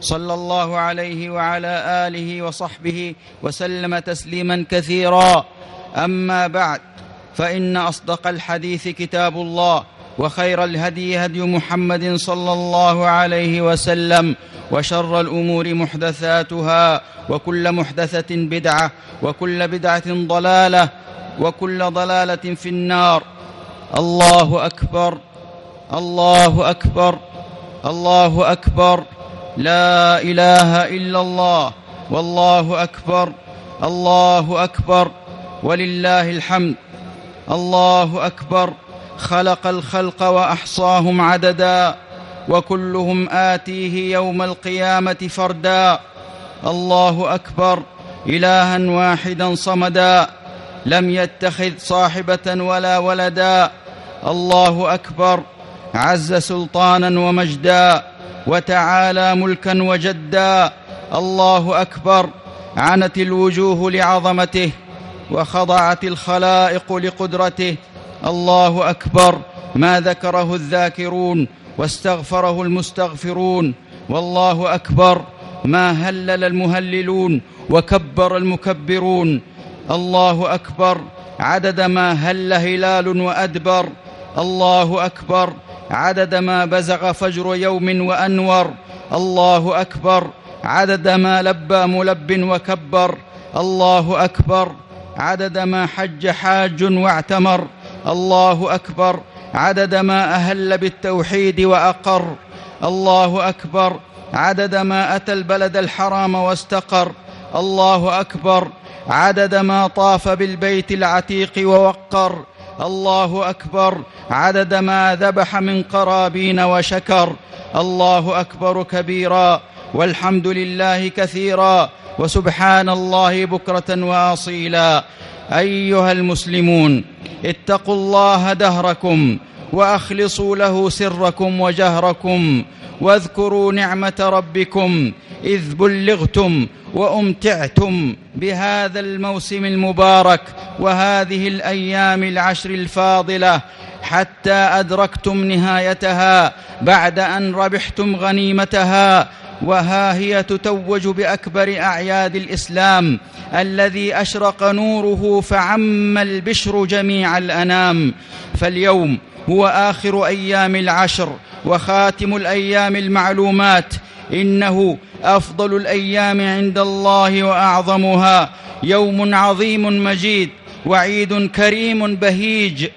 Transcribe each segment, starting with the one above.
صلى الله عليه وعلى آله وصحبه وسلم تسليما كثيرا. أما بعد فإن أصدق الحديث كتاب الله وخير الهدي هدي محمد صلى الله عليه وسلم وشر الأمور محدثاتها وكل محدثة بدعة وكل بدعة ضلالة وكل ضلالة في النار. الله أكبر الله أكبر الله أكبر. لا إله إلا الله والله أكبر الله أكبر ولله الحمد الله أكبر خلق الخلق وأحصاهم عددا وكلهم آتيه يوم القيامة فردا الله أكبر إلها واحدا صمدا لم يتخذ صاحبة ولا ولدا الله أكبر عز سلطانا ومجدا وتعالى ملكا وجدا. الله أكبر. عنت الوجوه لعظمته وخضعت الخلائق لقدرته. الله أكبر. ما ذكره الذاكرون واستغفره المستغفرون. والله أكبر. ما هلل المهللون وكبر المكبرون. الله أكبر. عدد ما هل هلال وأدبر. الله أكبر. عدد ما بزغ فجر يوم وأنور. الله أكبر. عدد ما لبى ملب وكبر. الله أكبر. عدد ما حج حاج واعتمر. الله أكبر. عدد ما أهل بالتوحيد وأقر. الله أكبر. عدد ما أتى البلد الحرام واستقر. الله أكبر. عدد ما طاف بالبيت العتيق ووقر. الله أكبر. عدد ما ذبح من قرابين وشكر. الله أكبر كبيرا. والحمد لله كثيرا. وسبحان الله بكرة وأصيلا. أيها المسلمون اتقوا الله دهركم وأخلصوا له سركم وجهركم واذكروا نعمة ربكم إذ بلغتم وأمتعتم بهذا الموسم المبارك. وهذه الأيام العشر الفاضلة حتى أدركتم نهايتها بعد أن ربحتم غنيمتها وها هي تتوج بأكبر أعياد الإسلام الذي أشرق نوره فعم البشر جميع الأنام. فاليوم هو آخر أيام العشر وخاتم الأيام المعلومات إنه أفضل الأيام عند الله وأعظمها. يوم عظيم مجيد وعيد كريم بهيج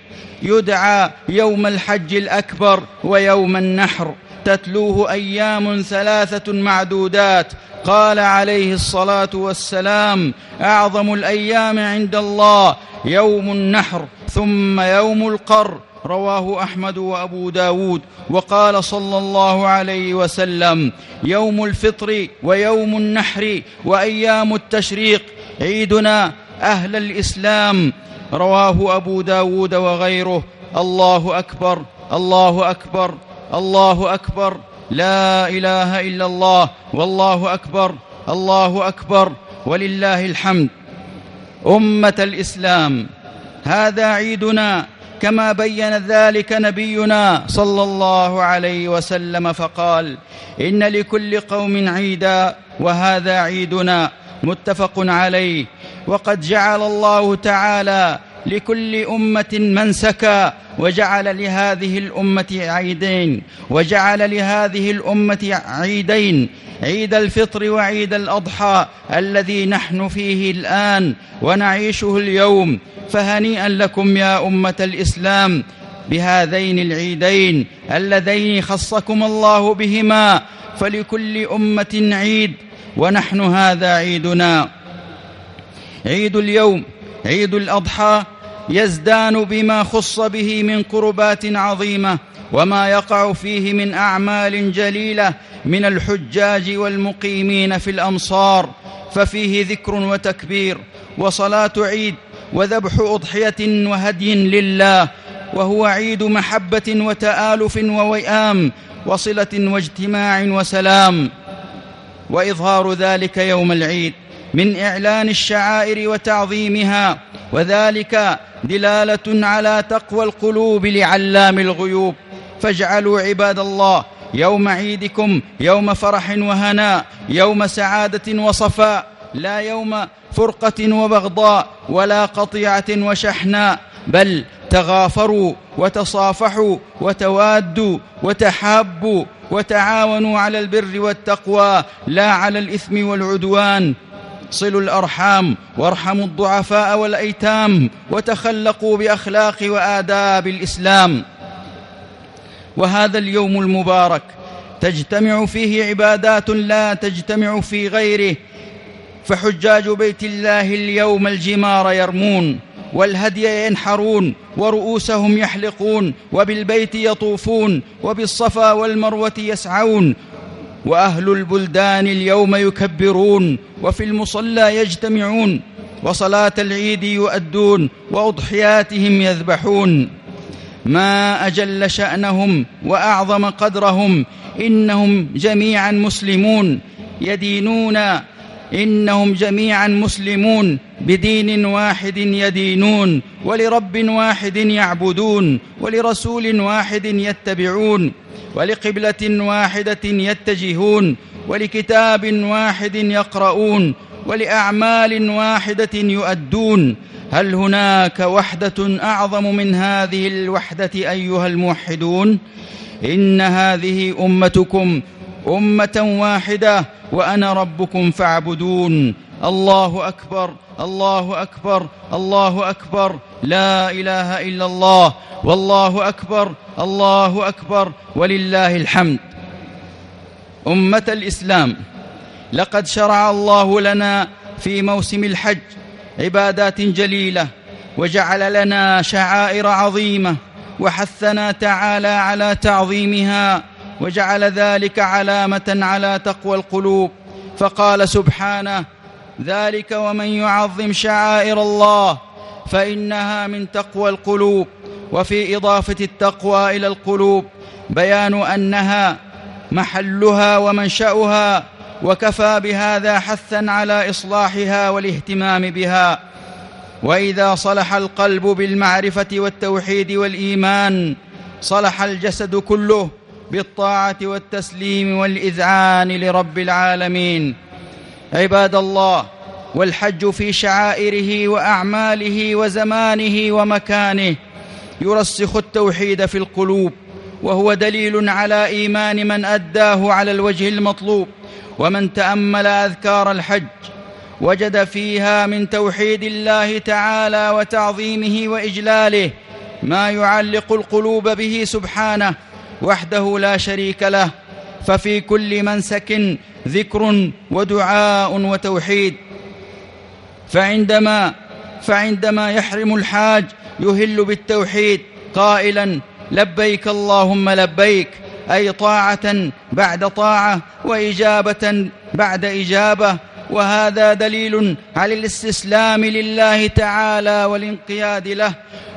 يدعى يوم الحج الأكبر ويوم النحر. تتلوه أيام ثلاثة معدودات. قال عليه الصلاة والسلام أعظم الأيام عند الله يوم النحر ثم يوم القر. رواه أحمد وأبو داود. وقال صلى الله عليه وسلم يوم الفطر ويوم النحر وأيام التشريق. عيدنا أهل الإسلام رواه أبو داود وغيره. الله أكبر الله أكبر الله أكبر. لا إله إلا الله والله أكبر الله أكبر ولله الحمد. أمة الإسلام هذا عيدنا كما بين ذلك نبينا صلى الله عليه وسلم فقال إن لكل قوم عيدا وهذا عيدنا متفق عليه. وقد جعل الله تعالى لكل أمة منسكا وجعل لهذه الأمة عيدين وجعل لهذه الأمة عيدين عيد الفطر وعيد الأضحى الذي نحن فيه الآن ونعيشه اليوم. فهنيئا لكم يا أمة الإسلام بهذين العيدين اللذين خصكم الله بهما. فلكل أمة عيد ونحن هذا عيدنا. عيد اليوم عيد الأضحى يزدان بما خص به من قربات عظيمة وما يقع فيه من أعمال جليلة من الحجاج والمقيمين في الأمصار ففيه ذكر وتكبير وصلاة عيد وذبح أضحية وهدي لله وهو عيد محبة وتآلف ووئام وصلة واجتماع وسلام وإظهار ذلك يوم العيد. من إعلان الشعائر وتعظيمها وذلك دلالة على تقوى القلوب لعلام الغيوب. فاجعلوا عباد الله يوم عيدكم يوم فرح وهناء يوم سعادة وصفاء لا يوم فرقة وبغضاء ولا قطيعة وشحناء بل تغافروا وتصافحوا وتوادوا وتحابوا وتعاونوا على البر والتقوى لا على الإثم والعدوان صلوا الأرحام وارحموا الضعفاء والأيتام وتخلقوا بأخلاق وآداب الإسلام. وهذا اليوم المبارك تجتمع فيه عبادات لا تجتمع في غيره فحجاج بيت الله اليوم الجمار يرمون والهدي ينحرون ورؤوسهم يحلقون وبالبيت يطوفون وبالصفا والمروة يسعون وأهل البلدان اليوم يكبرون وفي المصلى يجتمعون وصلاة العيد يؤدون وأضحياتهم يذبحون. ما أجل شأنهم وأعظم قدرهم إنهم جميعا مسلمون. يدينون إنهم جميعا مسلمون. بدين واحد يدينون ولرب واحد يعبدون ولرسول واحد يتبعون. ولقبلة واحدة يتجهون ولكتاب واحد يقرؤون ولأعمال واحدة يؤدون. هل هناك وحدة أعظم من هذه الوحدة أيها الموحدون؟ إن هذه أمتكم أمة واحدة وأنا ربكم فاعبدون. الله أكبر الله أكبر الله أكبر. لا إله إلا الله. والله أكبر الله أكبر ولله الحمد. أمة الإسلام لقد شرع الله لنا في موسم الحج عبادات جليلة وجعل لنا شعائر عظيمة وحثنا تعالى على تعظيمها وجعل ذلك علامة على تقوى القلوب. فقال سبحانه ذلك ومن يعظم شعائر الله فإنها من تقوى القلوب. وفي إضافة التقوى إلى القلوب بيان أنها محلها ومنشأها وكفى بهذا حثا على إصلاحها والاهتمام بها. وإذا صلح القلب بالمعرفة والتوحيد والإيمان صلح الجسد كله بالطاعة والتسليم والإذعان لرب العالمين. عباد الله والحج في شعائره وأعماله وزمانه ومكانه يرسخ التوحيد في القلوب وهو دليل على إيمان من أداه على الوجه المطلوب ومن تأمل أذكار الحج وجد فيها من توحيد الله تعالى وتعظيمه وإجلاله ما يعلق القلوب به سبحانه وحده لا شريك له ففي كل منسك ذكر ودعاء وتوحيد. فعندما فعندما يحرم الحاج يهل بالتوحيد قائلا لبيك اللهم لبيك أي طاعة بعد طاعة وإجابة بعد إجابة وهذا دليل على الاستسلام لله تعالى والانقياد له.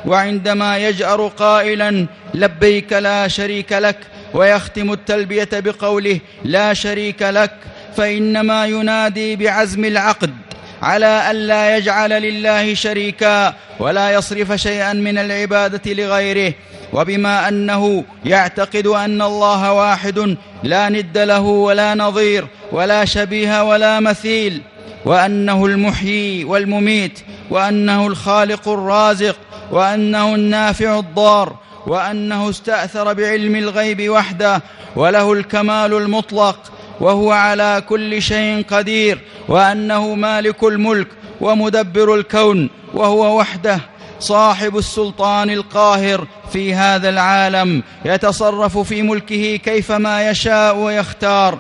وعندما يجأر قائلا لبيك لا شريك لك ويختم التلبية بقوله لا شريك لك فإنما ينادي بعزم العقد. على ألا يجعل لله شريكا ولا يصرف شيئا من العبادة لغيره. وبما أنه يعتقد أن الله واحد لا ند له ولا نظير ولا شبيه ولا مثيل وأنه المحيي والمميت وأنه الخالق الرازق وأنه النافع الضار وأنه استأثر بعلم الغيب وحده وله الكمال المطلق وهو على كل شيء قدير وأنه مالك الملك ومدبر الكون وهو وحده صاحب السلطان القاهر في هذا العالم يتصرف في ملكه كيفما يشاء ويختار.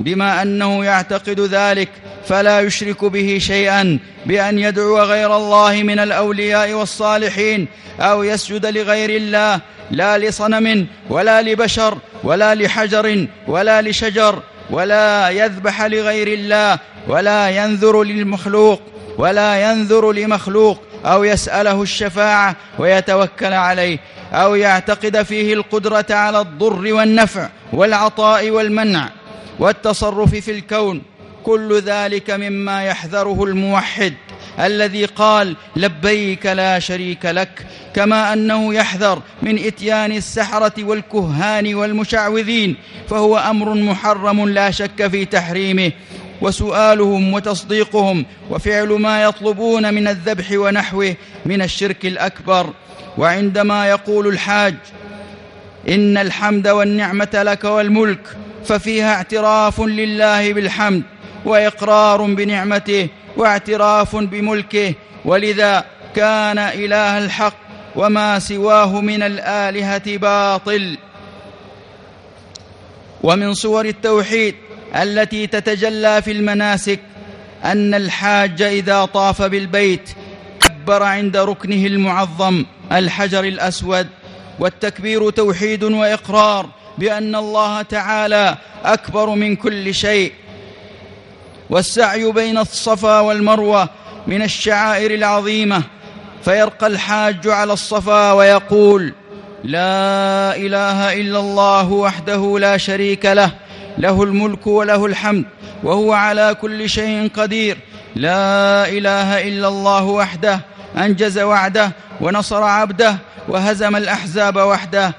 بما أنه يعتقد ذلك فلا يشرك به شيئا بأن يدعو غير الله من الأولياء والصالحين أو يسجد لغير الله لا لصنم ولا لبشر ولا لحجر ولا لشجر ولا يذبح لغير الله ولا ينذر للمخلوق ولا ينذر لمخلوق أو يسأله الشفاعة ويتوكل عليه أو يعتقد فيه القدرة على الضر والنفع والعطاء والمنع والتصرف في الكون. كل ذلك مما يحذره الموحد. الذي قال لبيك لا شريك لك كما أنه يحذر من إتيان السحرة والكهان والمشعوذين فهو أمر محرم لا شك في تحريمه وسؤالهم وتصديقهم وفعل ما يطلبون من الذبح ونحوه من الشرك الأكبر. وعندما يقول الحاج إن الحمد والنعمة لك والملك ففيها اعتراف لله بالحمد. وإقرار بنعمته واعتراف بملكه. ولذا كان إله الحق وما سواه من الآلهة باطل. ومن صور التوحيد التي تتجلى في المناسك أن الحاج إذا طاف بالبيت كبر عند ركنه المعظم الحجر الأسود. والتكبير توحيد وإقرار بأن الله تعالى أكبر من كل شيء. والسعي بين الصفا والمروة من الشعائر العظيمة فيرقى الحاج على الصفا ويقول لا إله إلا الله وحده لا شريك له له الملك وله الحمد وهو على كل شيء قدير. لا إله إلا الله وحده أنجز وعده ونصر عبده وهزم الأحزاب وحده.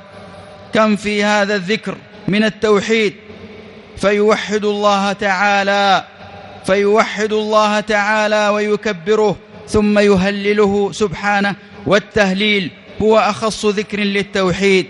كم في هذا الذكر من التوحيد؟ فيوحد الله تعالى. فيوحد الله تعالى ويكبره ثم يهلله سبحانه والتهليل هو أخص ذكر للتوحيد.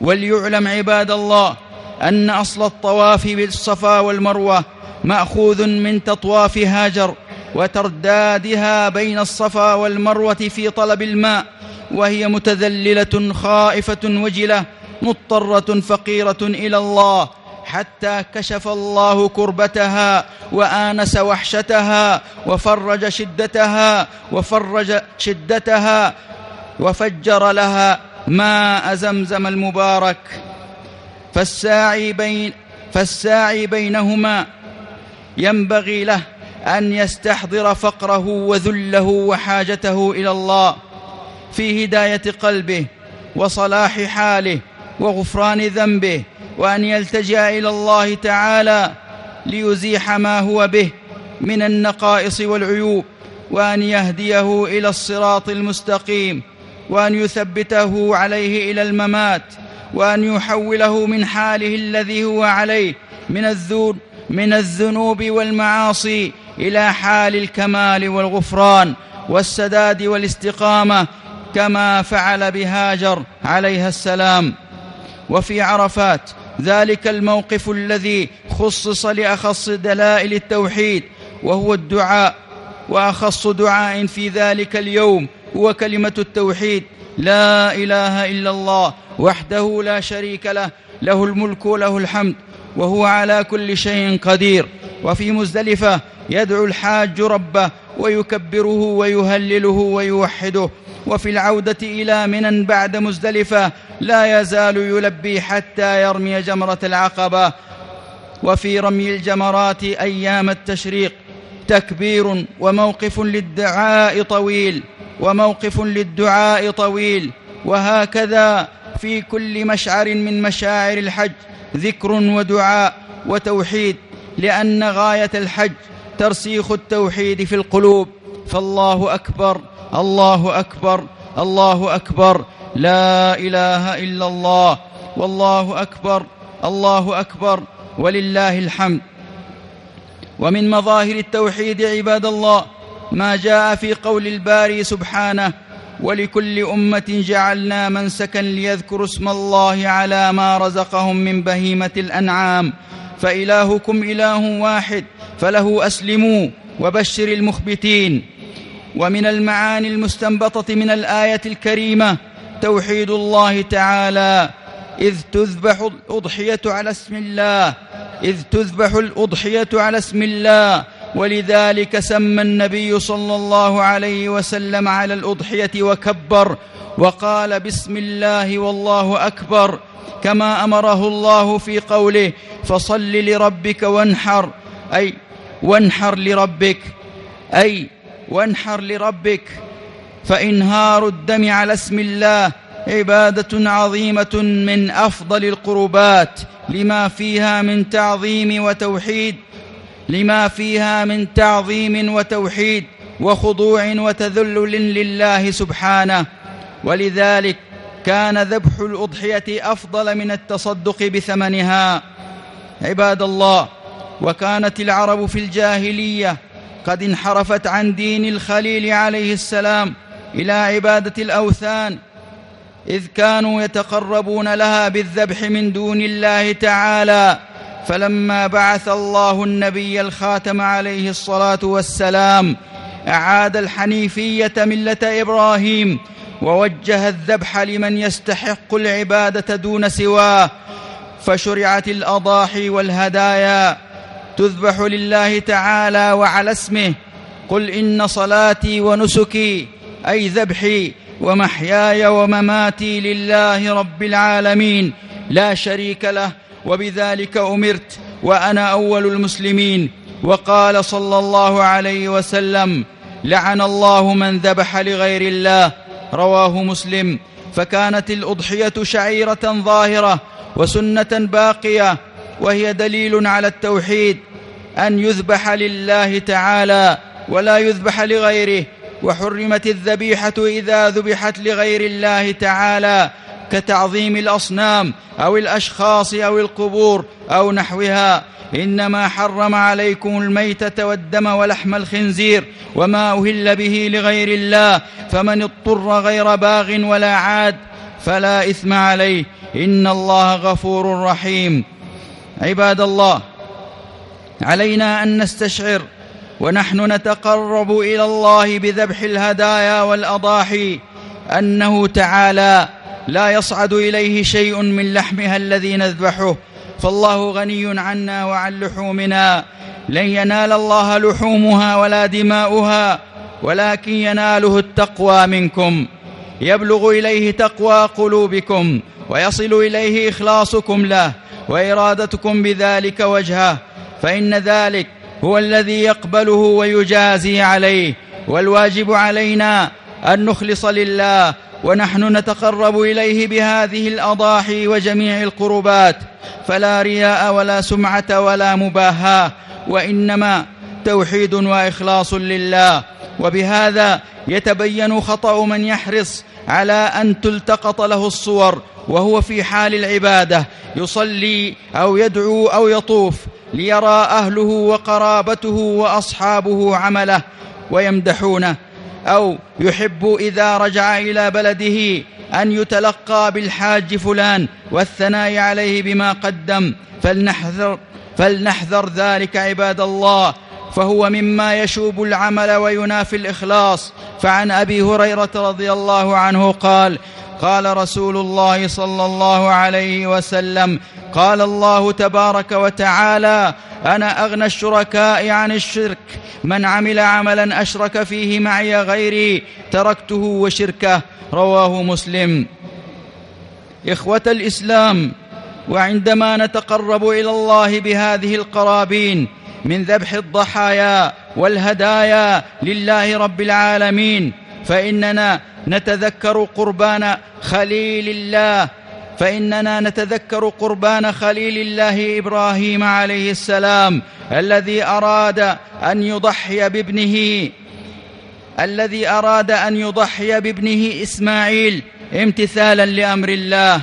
وليعلم عباد الله أن أصل الطواف بالصفا والمروة مأخوذ من تطواف هاجر وتردادها بين الصفا والمروة في طلب الماء وهي متذللة خائفة وجلة مضطرة فقيرة إلى الله حتى كشف الله كربتها وآنس وحشتها وفرج شدتها وفرج شدتها وفجر لها ماء زمزم المبارك. فالساعي بين فالساعي بينهما ينبغي له أن يستحضر فقره وذله وحاجته إلى الله في هداية قلبه وصلاح حاله وغفران ذنبه وأن يلتجأ إلى الله تعالى ليزيح ما هو به من النقائص والعيوب وأن يهديه إلى الصراط المستقيم وأن يثبته عليه إلى الممات وأن يحوله من حاله الذي هو عليه من الذنوب من الذنوب والمعاصي إلى حال الكمال والغفران والسداد والاستقامة كما فعل بهاجر عليها السلام. وفي عرفات ذلك الموقف الذي خصص لأخص دلائل التوحيد وهو الدعاء. وأخص دعاء في ذلك اليوم هو كلمة التوحيد. لا إله إلا الله وحده لا شريك له له الملك وله الحمد وهو على كل شيء قدير. وفي مزدلفة يدعو الحاج ربه ويكبره ويهلله ويوحده. وفي العودة إلى منى بعد مزدلفة لا يزال يلبي حتى يرمي جمرة العقبة. وفي رمي الجمرات أيام التشريق تكبير وموقف للدعاء طويل وموقف للدعاء طويل. وهكذا في كل مشعر من مشاعر الحج ذكر ودعاء وتوحيد لأن غاية الحج ترسيخ التوحيد في القلوب. فالله أكبر. الله أكبر الله أكبر لا إله إلا الله والله أكبر الله أكبر ولله الحمد. ومن مظاهر التوحيد عباد الله ما جاء في قول الباري سبحانه ولكل أمة جعلنا منسكا ليذكروا اسم الله على ما رزقهم من بهيمة الأنعام. فإلهكم إله واحد فله أسلموا وبشر المخبتين. ومن المعاني المستنبطة من الآية الكريمة توحيد الله تعالى إذ تذبح الأضحية على اسم الله إذ تذبح الأضحية على اسم الله ولذلك سمى النبي صلى الله عليه وسلم على الأضحية وكبر وقال بسم الله والله أكبر كما أمره الله في قوله فصل لربك وانحر أي وانحر لربك أي وانحر لربك فإنهار الدم على اسم الله عبادة عظيمة من أفضل القربات لما فيها من تعظيم وتوحيد لما فيها من تعظيم وتوحيد وخضوع وتذلل لله سبحانه. ولذلك كان ذبح الأضحية أفضل من التصدق بثمنها. عباد الله وكانت العرب في الجاهلية قد انحرفت عن دين الخليل عليه السلام إلى عبادة الأوثان إذ كانوا يتقربون لها بالذبح من دون الله تعالى. فلما بعث الله النبي الخاتم عليه الصلاة والسلام أعاد الحنيفية ملة إبراهيم ووجه الذبح لمن يستحق العبادة دون سواه فشرعت الأضاحي والهدايا. تذبح لله تعالى وعلى اسمه قل إن صلاتي ونسكي أي ذبحي ومحياي ومماتي لله رب العالمين لا شريك له وبذلك أمرت وأنا أول المسلمين. وقال صلى الله عليه وسلم لعن الله من ذبح لغير الله. رواه مسلم. فكانت الأضحية شعيرة ظاهرة وسنة باقية. وهي دليل على التوحيد أن يذبح لله تعالى ولا يذبح لغيره وحرمت الذبيحة إذا ذبحت لغير الله تعالى كتعظيم الأصنام أو الأشخاص أو القبور أو نحوها. إنما حرم عليكم الميتة والدم ولحم الخنزير وما أهل به لغير الله فمن اضطر غير باغ ولا عاد فلا إثم عليه. إن الله غفور رحيم. عباد الله علينا أن نستشعر ونحن نتقرب إلى الله بذبح الهدايا والأضاحي أنه تعالى لا يصعد إليه شيء من لحمها الذي نذبحه فالله غني عنا وعن لحومنا لن ينال الله لحومها ولا دماؤها ولكن يناله التقوى منكم يبلغ إليه تقوى قلوبكم ويصل إليه إخلاصكم له وإرادتكم بذلك وجهه فإن ذلك هو الذي يقبله ويجازي عليه والواجب علينا أن نخلص لله ونحن نتقرب إليه بهذه الأضاحي وجميع القربات فلا رياء ولا سمعة ولا مباهاة وإنما توحيد وإخلاص لله وبهذا يتبين خطأ من يحرص على أن تلتقط له الصور وهو في حال العبادة يصلي أو يدعو أو يطوف ليرى أهله وقرابته وأصحابه عمله ويمدحونه أو يحب إذا رجع إلى بلده أن يتلقى بالحاج فلان والثناء عليه بما قدم فلنحذر فلنحذر ذلك عباد الله فهو مما يشوب العمل وينافي الإخلاص. فعن أبي هريرة رضي الله عنه قال قال رسول الله صلى الله عليه وسلم قال الله تبارك وتعالى أنا أغنى الشركاء عن الشرك من عمل عملا أشرك فيه معي غيري تركته وشركه. رواه مسلم. إخوة الإسلام وعندما نتقرب إلى الله بهذه القرابين من ذبح الضحايا والهدايا لله رب العالمين فإننا نتذكر قربان خليل الله. فإننا نتذكر قربان خليل الله إبراهيم عليه السلام الذي أراد أن يضحي بابنه الذي أراد أن يضحي بابنه إسماعيل امتثالا لأمر الله.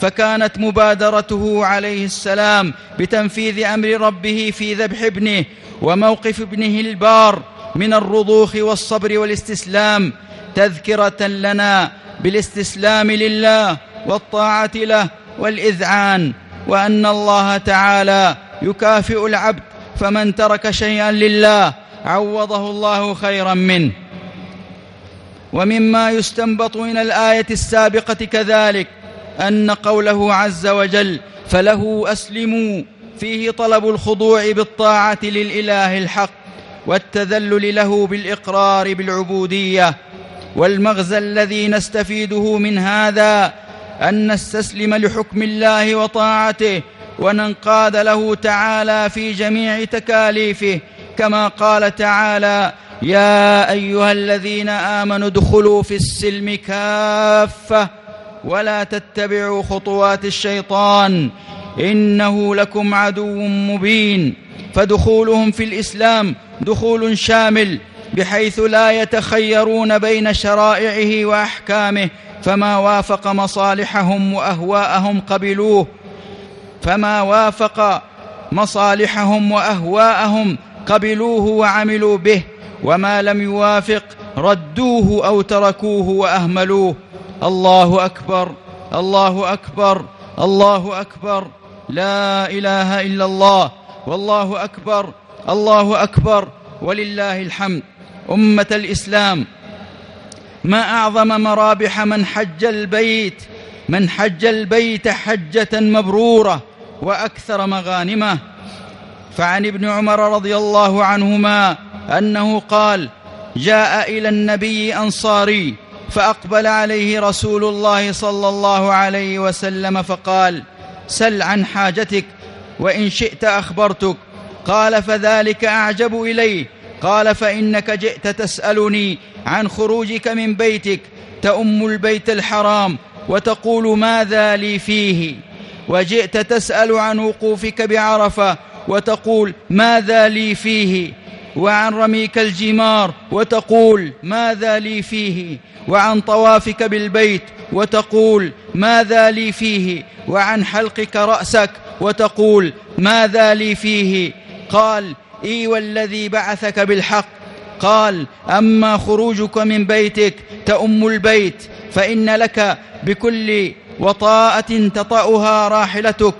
فكانت مبادرته عليه السلام بتنفيذ أمر ربه في ذبح ابنه وموقف ابنه البار. من الرضوخ والصبر والاستسلام تذكرة لنا بالاستسلام لله والطاعة له والإذعان وأن الله تعالى يكافئ العبد فمن ترك شيئا لله عوضه الله خيرا منه. ومما يستنبط من الآية السابقة كذلك أن قوله عز وجل فله أسلموا فيه طلب الخضوع بالطاعة للإله الحق. والتذلل له بالإقرار بالعبودية والمغزى الذي نستفيده من هذا أن نستسلم لحكم الله وطاعته وننقاد له تعالى في جميع تكاليفه كما قال تعالى يا أيها الذين آمنوا ادخلوا في السلم كافة ولا تتبعوا خطوات الشيطان إنه لكم عدو مبين فدخولهم في الإسلام دخول شامل بحيث لا يتخيرون بين شرائعه وأحكامه فما وافق مصالحهم وأهواءهم قبلوه. فما وافق مصالحهم وأهواءهم قبلوه وعملوا به وما لم يوافق ردوه أو تركوه وأهملوه. الله أكبر الله أكبر الله أكبر. لا إله إلا الله والله أكبر. الله أكبر ولله الحمد. أمة الإسلام. ما أعظم مرابح من حج البيت من حج البيت حجة مبرورة وأكثر مغانمة. فعن ابن عمر رضي الله عنهما أنه قال جاء إلى النبي أنصاري فأقبل عليه رسول الله صلى الله عليه وسلم فقال سل عن حاجتك وإن شئت أخبرتك. قال فذلك أعجب اليه قال فإنك جئت تسألني عن خروجك من بيتك تؤم البيت الحرام وتقول ماذا لي فيه. وجئت تسأل عن وقوفك بعرفة وتقول ماذا لي فيه. وعن رميك الجمار وتقول ماذا لي فيه. وعن طوافك بالبيت وتقول ماذا لي فيه. وعن حلقك رأسك وتقول ماذا لي فيه. قال إي والذي بعثك بالحق. قال أما خروجك من بيتك تؤم البيت فإن لك بكل وطاءة تطأها راحلتك.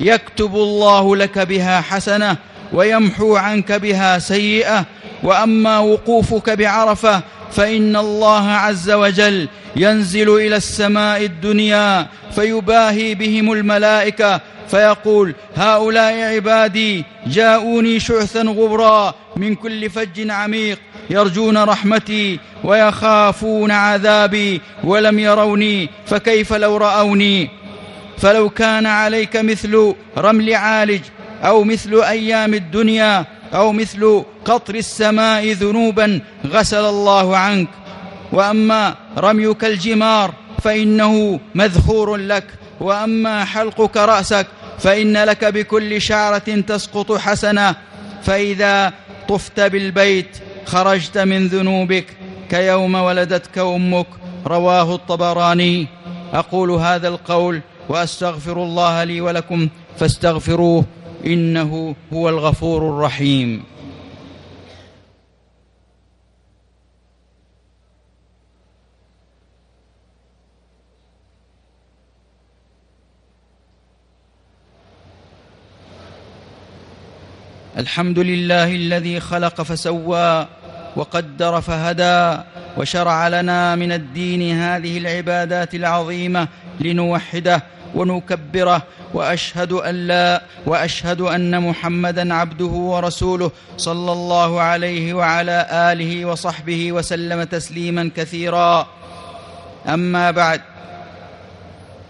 يكتب الله لك بها حسنة ويمحو عنك بها سيئة. وأما وقوفك بعرفة فإن الله عز وجل ينزل إلى السماء الدنيا فيباهي بهم الملائكة فيقول هؤلاء عبادي جاءوني شعثا غبرا من كل فج عميق يرجون رحمتي ويخافون عذابي ولم يروني فكيف لو رأوني؟ فلو كان عليك مثل رمل عالج أو مثل أيام الدنيا أو مثل قطر السماء ذنوبا غسل الله عنك. وأما رميك الجمار فإنه مذخور لك وأما حلقك رأسك فإن لك بكل شعرة تسقط حسنة فإذا طفت بالبيت خرجت من ذنوبك كيوم ولدتك أمك رواه الطبراني. أقول هذا القول وأستغفر الله لي ولكم فاستغفروه إنه هو الغفور الرحيم. الحمد لله الذي خلق فسوى وقدر فهدى وشرع لنا من الدين هذه العبادات العظيمة لنوحده ونكبره وأشهد أن لا وأشهد أن محمدا عبده ورسوله صلى الله عليه وعلى آله وصحبه وسلم تسليما كثيرا. أما بعد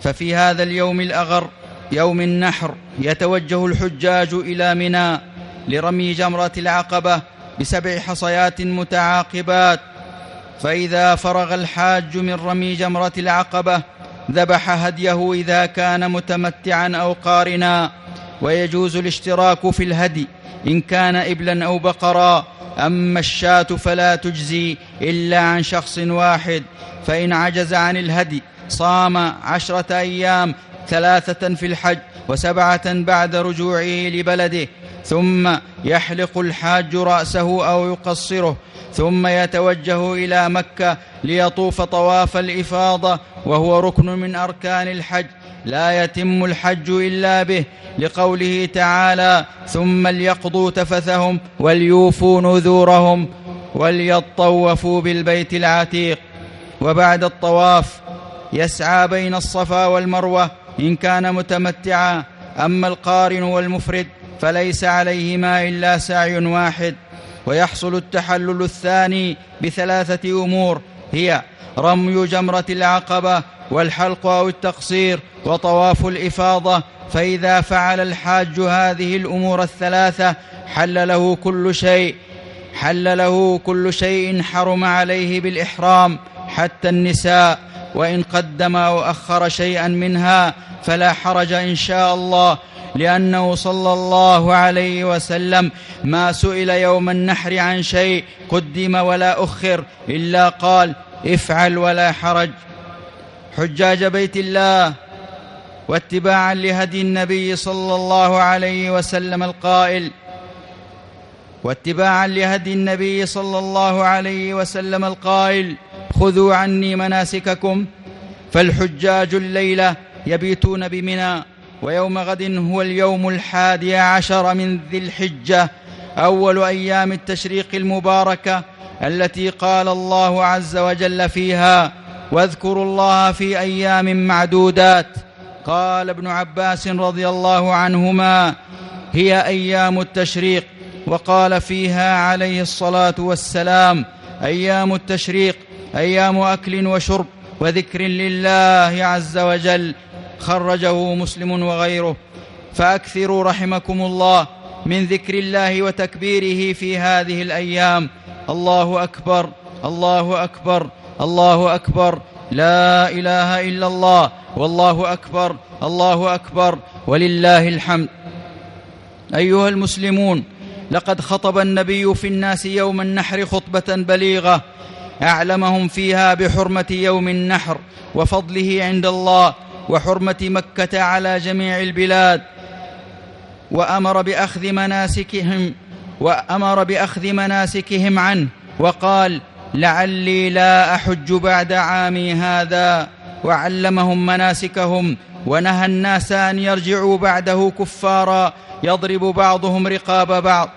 ففي هذا اليوم الأغر يوم النحر يتوجه الحجاج إلى منى لرمي جمرة العقبة بسبع حصيات متعاقبات. فإذا فرغ الحاج من رمي جمرة العقبة ذبح هديه إذا كان متمتعا أو قارنا. ويجوز الاشتراك في الهدي إن كان ابلا أو بقرا. أما الشاة فلا تجزي إلا عن شخص واحد. فإن عجز عن الهدي صام عشرة أيام ثلاثة في الحج وسبعة بعد رجوعه لبلده. ثم يحلق الحاج رأسه أو يقصره ثم يتوجه إلى مكة ليطوف طواف الإفاضة وهو ركن من أركان الحج لا يتم الحج إلا به لقوله تعالى ثم ليقضوا تفثهم وليوفوا نذورهم وليطوفوا بالبيت العتيق وبعد الطواف يسعى بين الصفا والمروة إن كان متمتعا أما القارن والمفرد فليس عليهما إلا سعي واحد ويحصل التحلل الثاني بثلاثة أمور هي رمي جمرة العقبة والحلق أو التقصير وطواف الإفاضة فإذا فعل الحاج هذه الأمور الثلاثة حل له كل شيء حل له كل شيء حرم عليه بالإحرام حتى النساء وإن قدم أو أخر شيئا منها فلا حرج إن شاء الله لأنه صلى الله عليه وسلم ما سئل يوم النحر عن شيء قدم ولا أخر إلا قال افعل ولا حرج. حجاج بيت الله واتباعا لهدي النبي صلى الله عليه وسلم القائل. واتباعا لهدي النبي صلى الله عليه وسلم القائل خذوا عني مناسككم فالحجاج الليلة يبيتون بمنى. ويوم غد هو اليوم الحادي عشر من ذي الحجة أول أيام التشريق المباركة التي قال الله عز وجل فيها واذكروا الله في أيام معدودات قال ابن عباس رضي الله عنهما هي أيام التشريق وقال فيها عليه الصلاة والسلام أيام التشريق أيام أكل وشرب وذكر لله عز وجل خرجه مسلم وغيره. فأكثروا رحمكم الله من ذكر الله وتكبيره في هذه الأيام. الله أكبر الله أكبر الله أكبر. لا إله إلا الله والله أكبر الله أكبر ولله الحمد. أيها المسلمون لقد خطب النبي في الناس يوم النحر خطبة بليغة. أعلمهم فيها بحرمة يوم النحر وفضله عند الله. وحرمة مكة على جميع البلاد وأمر بأخذ مناسكهم وأمر بأخذ مناسكهم عنه وقال لعلي لا أحج بعد عامي هذا وعلمهم مناسكهم ونهى الناس أن يرجعوا بعده كفارا يضرب بعضهم رقاب بعض.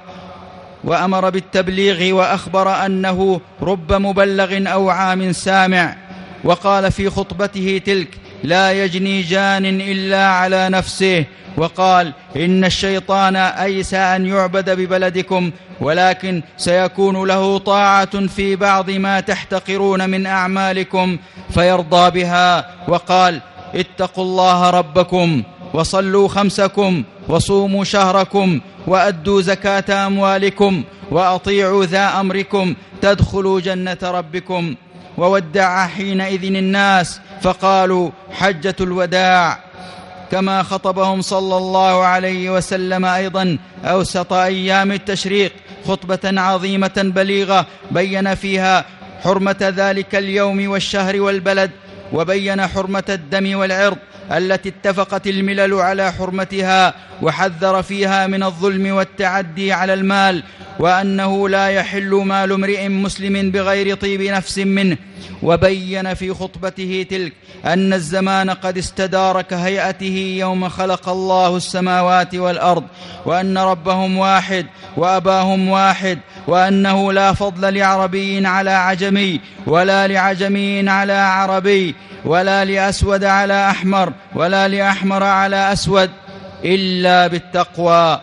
وأمر بالتبليغ وأخبر أنه رب مبلغ أو عام سامع. وقال في خطبته تلك لا يجني جان إلا على نفسه. وقال إن الشيطان أيس أن يعبد ببلدكم ولكن سيكون له طاعة في بعض ما تحتقرون من أعمالكم فيرضى بها. وقال اتقوا الله ربكم وصلوا خمسكم وصوموا شهركم وأدوا زكاة أموالكم وأطيعوا ذا أمركم تدخلوا جنة ربكم. وودع حينئذ الناس فقالوا حجة الوداع كما خطبهم صلى الله عليه وسلم أيضا أوسط أيام التشريق خطبة عظيمة بليغة بين فيها حرمة ذلك اليوم والشهر والبلد وبين حرمة الدم والعرض التي اتفقت الملل على حرمتها وحذر فيها من الظلم والتعدي على المال وأنه لا يحل مال امرئ مسلم بغير طيب نفس منه. وبين في خطبته تلك أن الزمان قد استدار كهيئته يوم خلق الله السماوات والأرض وأن ربهم واحد وأباهم واحد وأنه لا فضل لعربي على عجمي ولا لعجمي على عربي ولا لأسود على أحمر ولا لأحمر على أسود إلا بالتقوى.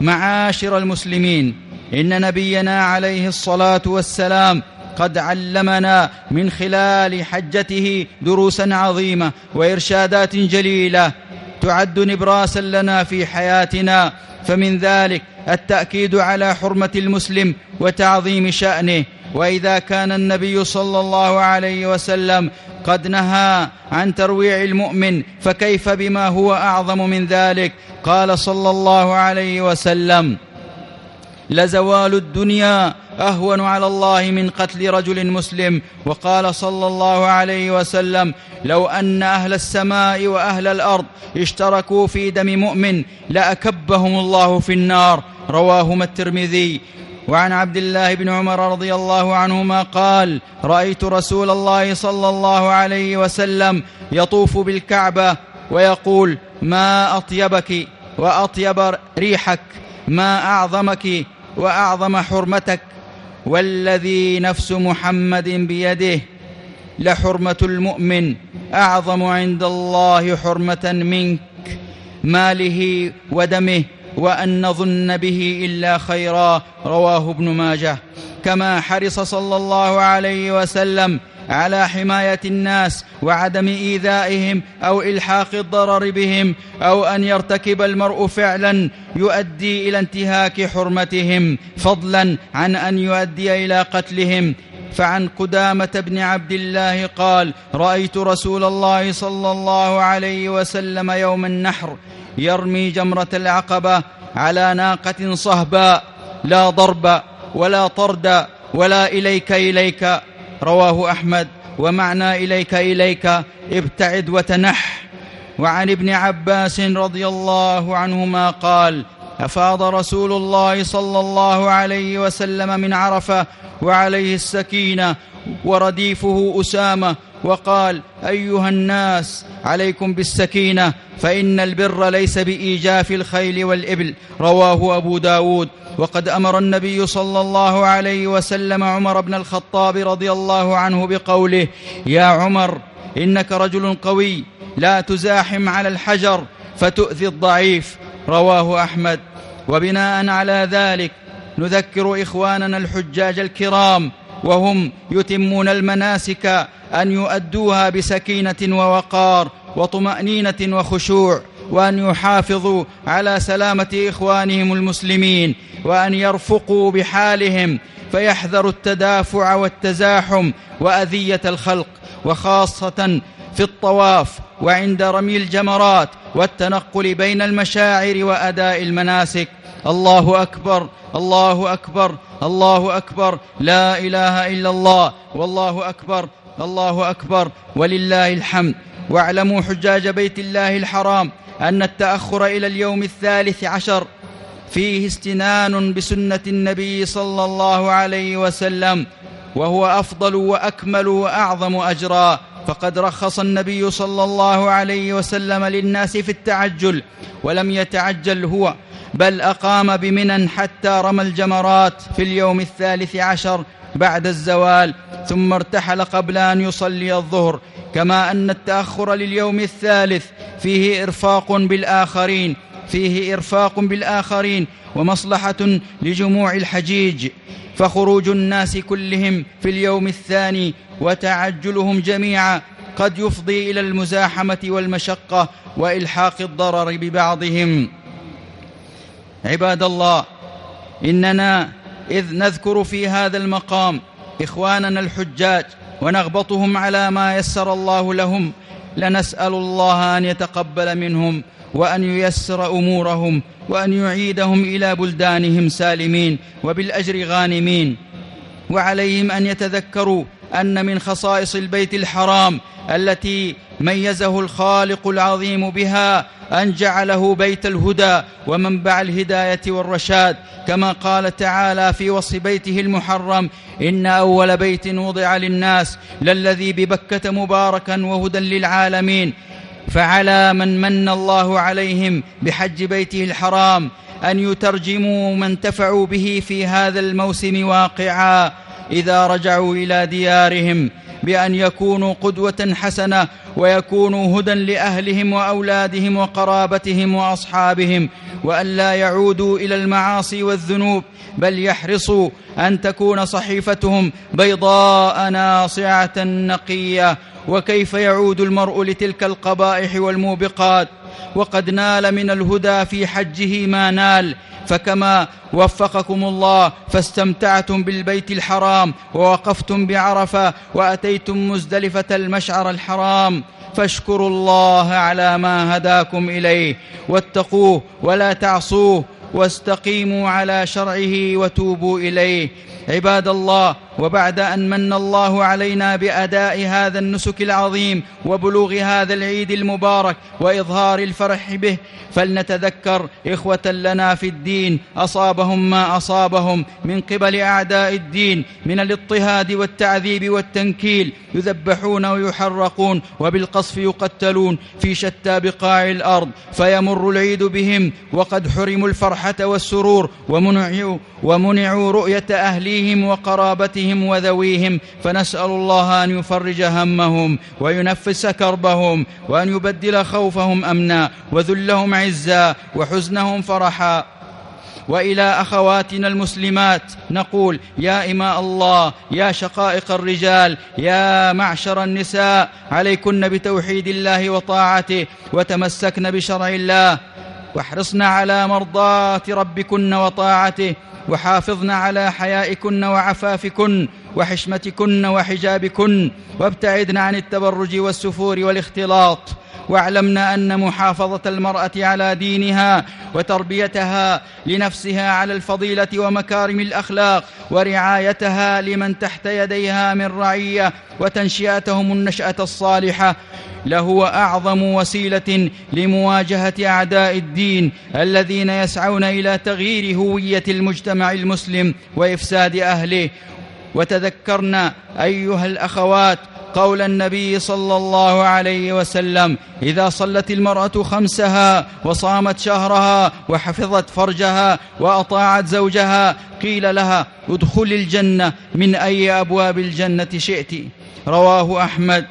معاشر المسلمين إن نبينا عليه الصلاة والسلام قد علمنا من خلال حجته دروسا عظيمة وإرشادات جليلة تعد نبراسا لنا في حياتنا. فمن ذلك التأكيد على حرمة المسلم وتعظيم شأنه. وإذا كان النبي صلى الله عليه وسلم قد نهى عن ترويع المؤمن فكيف بما هو أعظم من ذلك؟ قال صلى الله عليه وسلم لزوال الدنيا أهون على الله من قتل رجل مسلم. وقال صلى الله عليه وسلم لو أن أهل السماء وأهل الأرض اشتركوا في دم مؤمن لأكبهم الله في النار. رواهما الترمذي. وعن عبد الله بن عمر رضي الله عنهما قال رأيت رسول الله صلى الله عليه وسلم يطوف بالكعبة ويقول ما أطيبك وأطيب ريحك ما أعظمك وأعظم حرمتك والذي نفس محمد بيده لحرمة المؤمن أعظم عند الله حرمة منك ماله ودمه وأن نظن به إلا خيرا رواه ابن ماجه. كما حرص صلى الله عليه وسلم على حماية الناس وعدم إيذائهم أو إلحاق الضرر بهم أو أن يرتكب المرء فعلا يؤدي إلى انتهاك حرمتهم فضلا عن أن يؤدي إلى قتلهم. فعن قدامة بن عبد الله قال رأيت رسول الله صلى الله عليه وسلم يوم النحر يرمي جمرة العقبة على ناقة صهباء لا ضرب ولا طرد ولا إليك إليك. رواه أحمد ومعنى إليك إليك ابتعد وتنح. وعن ابن عباس رضي الله عنهما قال أفاض رسول الله صلى الله عليه وسلم من عرفة وعليه السكينة ورديفه أسامة وقال أيها الناس عليكم بالسكينة فإن البر ليس بإيجاف الخيل والإبل. رواه أبو داود. وقد أمر النبي صلى الله عليه وسلم عمر بن الخطاب رضي الله عنه بقوله يا عمر إنك رجل قوي لا تزاحم على الحجر فتؤذي الضعيف. رواه أحمد. وبناء على ذلك نذكر إخواننا الحجاج الكرام وهم يتمون المناسك أن يؤدوها بسكينة ووقار وطمأنينة وخشوع وأن يحافظوا على سلامة إخوانهم المسلمين وأن يرفقوا بحالهم فيحذروا التدافع والتزاحم وأذية الخلق وخاصة في الطواف وعند رمي الجمرات والتنقل بين المشاعر وأداء المناسك. الله أكبر الله أكبر الله أكبر. لا إله إلا الله والله أكبر الله أكبر. ولله الحمد. واعلموا حجاج بيت الله الحرام أن التأخر إلى اليوم الثالث عشر فيه استنان بسنة النبي صلى الله عليه وسلم وهو أفضل وأكمل وأعظم أجرا. فقد رخص النبي صلى الله عليه وسلم للناس في التعجل ولم يتعجل هو بل أقام بمنى حتى رمى الجمرات في اليوم الثالث عشر بعد الزوال ثم ارتحل قبل أن يصلي الظهر كما أن التأخر لليوم الثالث فيه إرفاق بالآخرين فيه إرفاق بالآخرين ومصلحة لجموع الحجيج فخروج الناس كلهم في اليوم الثاني وتعجلهم جميعا قد يفضي إلى المزاحمة والمشقة وإلحاق الضرر ببعضهم. عباد الله إننا إذ نذكر في هذا المقام إخواننا الحجاج ونغبطهم على ما يسر الله لهم لنسأل الله أن يتقبل منهم وأن ييسر أمورهم وأن يعيدهم إلى بلدانهم سالمين وبالأجر غانمين وعليهم أن يتذكروا أن من خصائص البيت الحرام التي ميزه الخالق العظيم بها أن جعله بيت الهدى ومنبع الهداية والرشاد. كما قال تعالى في وصف بيته المحرم إن أول بيت وضع للناس للذي ببكة مباركا وهدى للعالمين. فعلى من من الله عليهم بحج بيته الحرام أن يترجموا ما انتفعوا به في هذا الموسم واقعا. إذا رجعوا إلى ديارهم بأن يكونوا قدوة حسنة ويكونوا هدى لأهلهم وأولادهم وقرابتهم وأصحابهم وأن لا يعودوا إلى المعاصي والذنوب بل يحرصوا أن تكون صحيفتهم بيضاء ناصعة نقية وكيف يعود المرء لتلك القبائح والموبقات وقد نال من الهدى في حجه ما نال. فكما وفقكم الله فاستمتعتم بالبيت الحرام ووقفتم بعرفة وأتيتم مزدلفة المشعر الحرام. فاشكروا الله على ما هداكم إليه. واتقوه ولا تعصوه واستقيموا على شرعه وتوبوا إليه. عباد الله وبعد أن من الله علينا بأداء هذا النسك العظيم وبلوغ هذا العيد المبارك وإظهار الفرح به فلنتذكر إخوة لنا في الدين أصابهم ما أصابهم من قبل أعداء الدين من الاضطهاد والتعذيب والتنكيل يذبحون ويحرقون وبالقصف يقتلون في شتى بقاع الأرض فيمر العيد بهم وقد حرموا الفرحة والسرور ومنعوا ومنعوا رؤية أهليهم وقرابتهم وذويهم فنسأل الله أن يفرج همهم وينفس كربهم وأن يبدل خوفهم أمنا وذلهم عزا وحزنهم فرحا. وإلى أخواتنا المسلمات نقول يا إماء الله يا شقائق الرجال يا معشر النساء عليكن بتوحيد الله وطاعته وتمسكن بشرع الله. واحرصن على مرضاة ربكن وطاعته وحافظن على حيائكن وعفافكن. وحشمتكن وحجابكن وابتعدن عن التبرج والسفور والاختلاط واعلمن أن محافظة المرأة على دينها وتربيتها لنفسها على الفضيلة ومكارم الأخلاق ورعايتها لمن تحت يديها من رعية وتنشئتهم النشأة الصالحة لهو أعظم وسيلة لمواجهة أعداء الدين الذين يسعون إلى تغيير هوية المجتمع المسلم وإفساد أهله وتذكرنا أيها الأخوات قول النبي صلى الله عليه وسلم إذا صلت المرأة خمسها وصامت شهرها وحفظت فرجها وأطاعت زوجها قيل لها ادخل الجنة من أي أبواب الجنة شئت؟ رواه أحمد.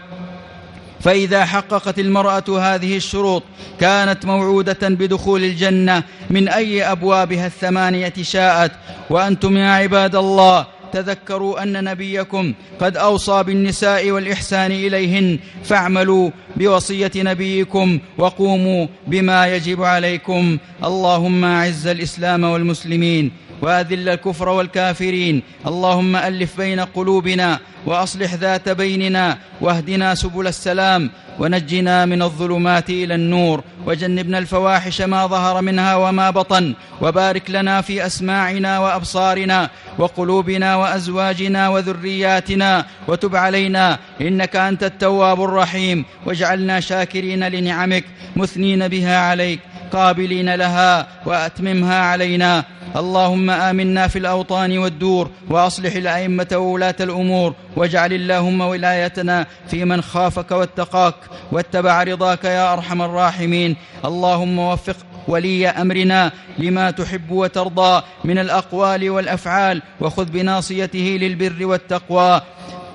فإذا حققت المرأة هذه الشروط كانت موعودة بدخول الجنة من أي أبوابها الثمانية شاءت. وأنتم يا عباد الله تذكروا أن نبيكم قد أوصى بالنساء والإحسان إليهن فاعملوا بوصية نبيكم وقوموا بما يجب عليكم. اللهم أعز الإسلام والمسلمين. واذل الكفر والكافرين. اللهم ألف بين قلوبنا وأصلح ذات بيننا واهدنا سبل السلام ونجنا من الظلمات إلى النور وجنبنا الفواحش ما ظهر منها وما بطن وبارك لنا في أسماعنا وأبصارنا وقلوبنا وأزواجنا وذرياتنا وتب علينا إنك أنت التواب الرحيم واجعلنا شاكرين لنعمك مثنين بها عليك قابلين لها وأتممها علينا اللهم آمنا في الأوطان والدور وأصلح الأئمة وولاة الأمور واجعل اللهم ولايتنا في من خافك واتقاك واتبع رضاك يا أرحم الراحمين. اللهم وفق ولي أمرنا لما تحب وترضى من الأقوال والأفعال وخذ بناصيته للبر والتقوى.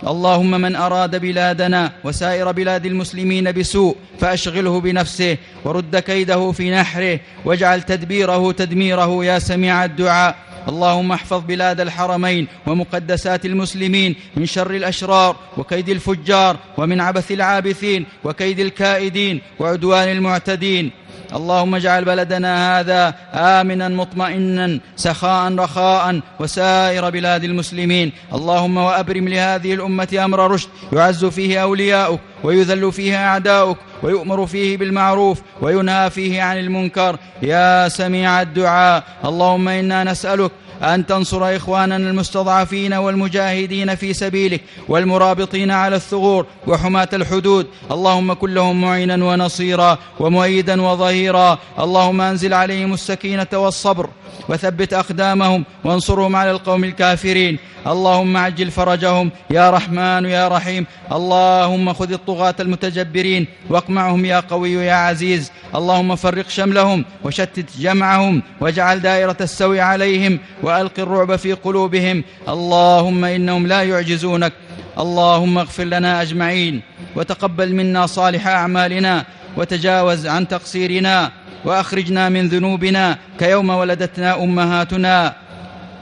اللهم من أراد بلادنا وسائر بلاد المسلمين بسوء فأشغله بنفسه ورد كيده في نحره واجعل تدبيره تدميره يا سميع الدعاء. اللهم احفظ بلاد الحرمين ومقدسات المسلمين من شر الأشرار وكيد الفجار ومن عبث العابثين وكيد الكائدين وعدوان المعتدين. اللهم اجعل بلدنا هذا امنا مطمئنا سخاء رخاء وسائر بلاد المسلمين. اللهم وأبرم لهذه الأمة أمر رشد. يعز فيه أولياؤك ويذل فيه أعداؤك ويؤمر فيه بالمعروف وينهى فيه عن المنكر. يا سميع الدعاء اللهم إنا نسألك أن تنصر اخواننا المستضعفين والمجاهدين في سبيلك والمرابطين على الثغور وحماة الحدود. اللهم كن لهم معينا ونصيرا ومؤيدا وظهيرا. اللهم أنزل عليهم السكينة والصبر وثبت أقدامهم وانصرهم على القوم الكافرين. اللهم عجل فرجهم. يا رحمن يا رحيم. اللهم خذ الطغاة المتجبرين واقمعهم يا قوي يا عزيز. اللهم فرق شملهم وشتت جمعهم واجعل دائرة السوء عليهم وألق الرعب في قلوبهم. اللهم إنهم لا يعجزونك. اللهم اغفر لنا أجمعين. وتقبل منا صالح أعمالنا. وتجاوز عن تقصيرنا. وأخرجنا من ذنوبنا. كيوم ولدتنا أمهاتنا.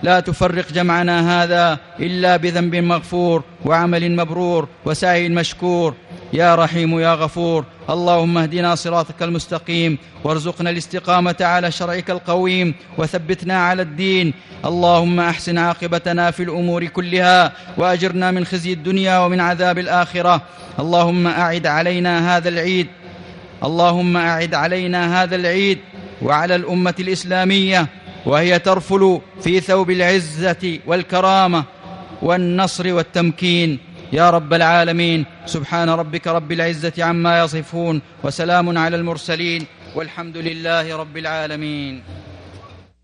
لا تفرق جمعنا هذا إلا بذنب مغفور وعمل مبرور وسعي مشكور. يا رحيم يا غفور اللهم اهدنا صراطك المستقيم وارزقنا الاستقامة على شرعك القويم وثبتنا على الدين. اللهم أحسن عاقبتنا في الأمور كلها وأجرنا من خزي الدنيا ومن عذاب الآخرة. اللهم أعد علينا هذا العيد اللهم أعد علينا هذا العيد وعلى الأمة الإسلامية. وهي ترفل في ثوب العزة والكرامة والنصر والتمكين. يا رب العالمين سبحان ربك رب العزة عما يصفون وسلام على المرسلين والحمد لله رب العالمين.